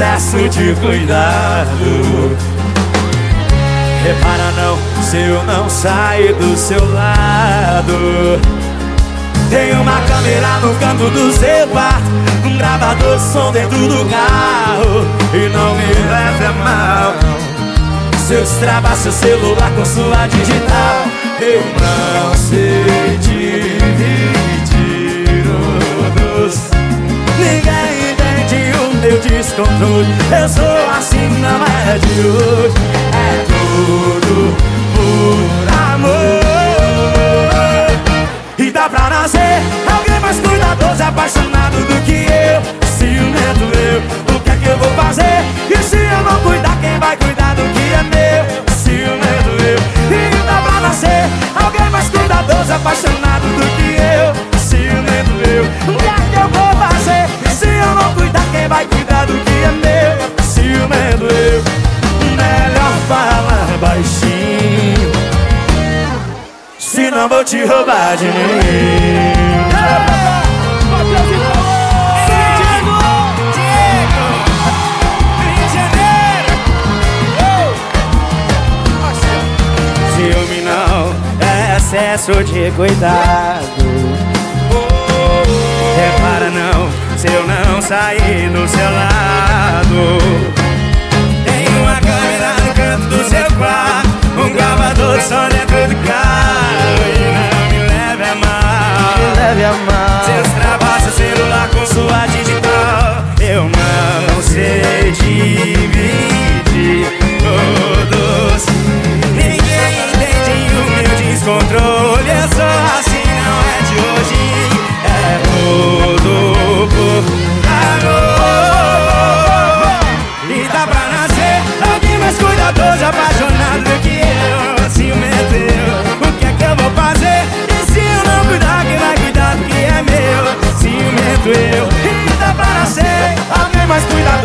preço de cuidado. Repara não, se eu não sair do seu lado. Tem uma câmera no canto do seu quarto Um gravador de som dentro do carro E não me leve a mal Se eu destravar seu celular com sua digital Eu não sei descontrole. Eu sou assim, não é de hoje. É tudo por amor. E dá pra nascer alguém mais cuidadoso Apaixonado do Senão vou te roubar de mim Ciúme não é excesso de cuidado Repara não, se eu não sair do seu lado leve a mal seu celular com sua digital Eu não sei dividir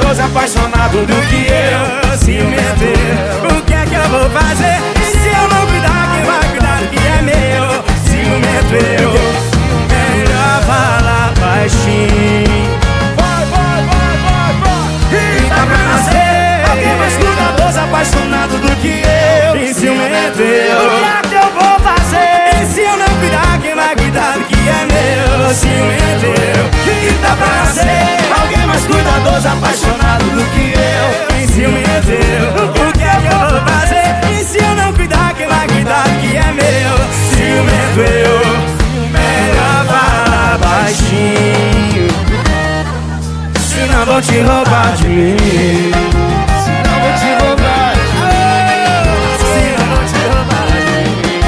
mais Apaixonado do que eu Ciumento O que é que eu vou fazer? Vou te roubar de mim. Não vou te roubar Senão vou te roubar de mim.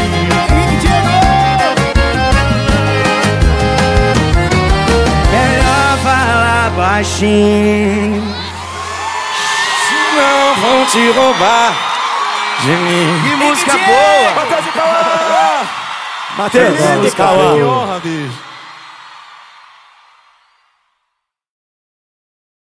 Melhor falar baixinho. Senão vão te roubar de mim. Que música boa! De! Matheus, Que honra, bicho.